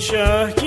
Fischer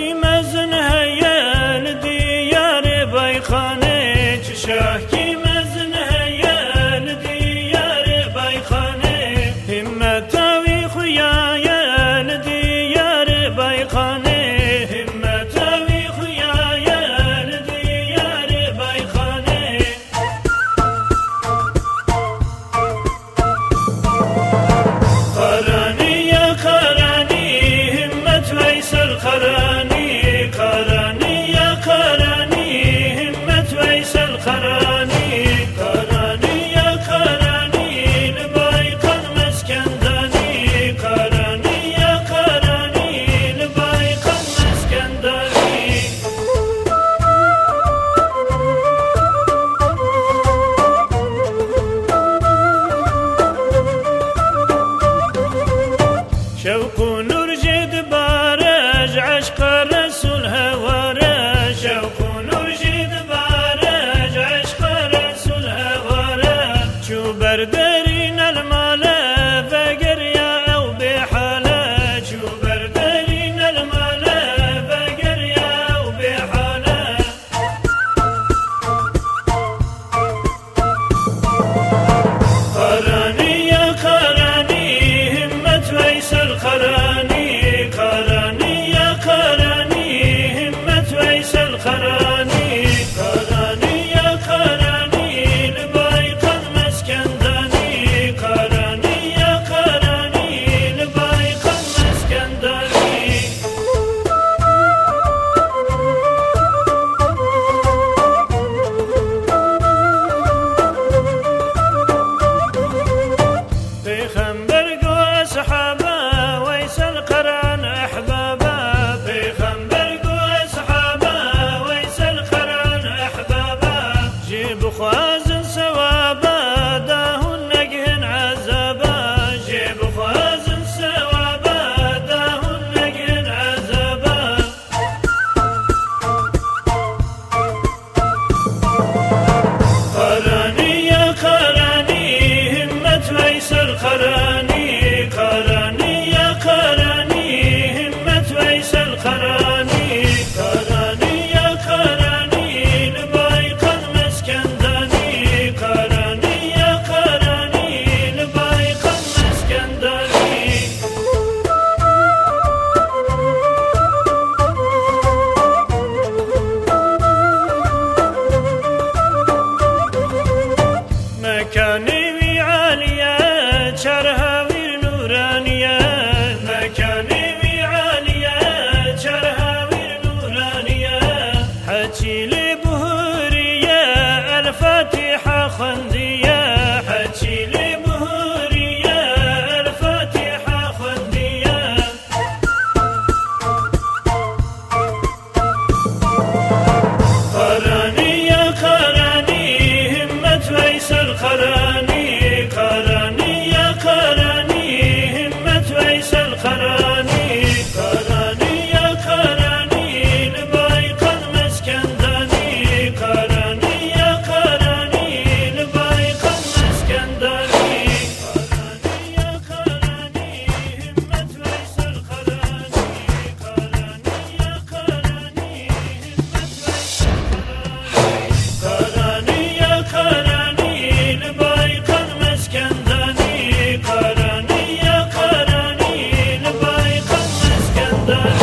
kara that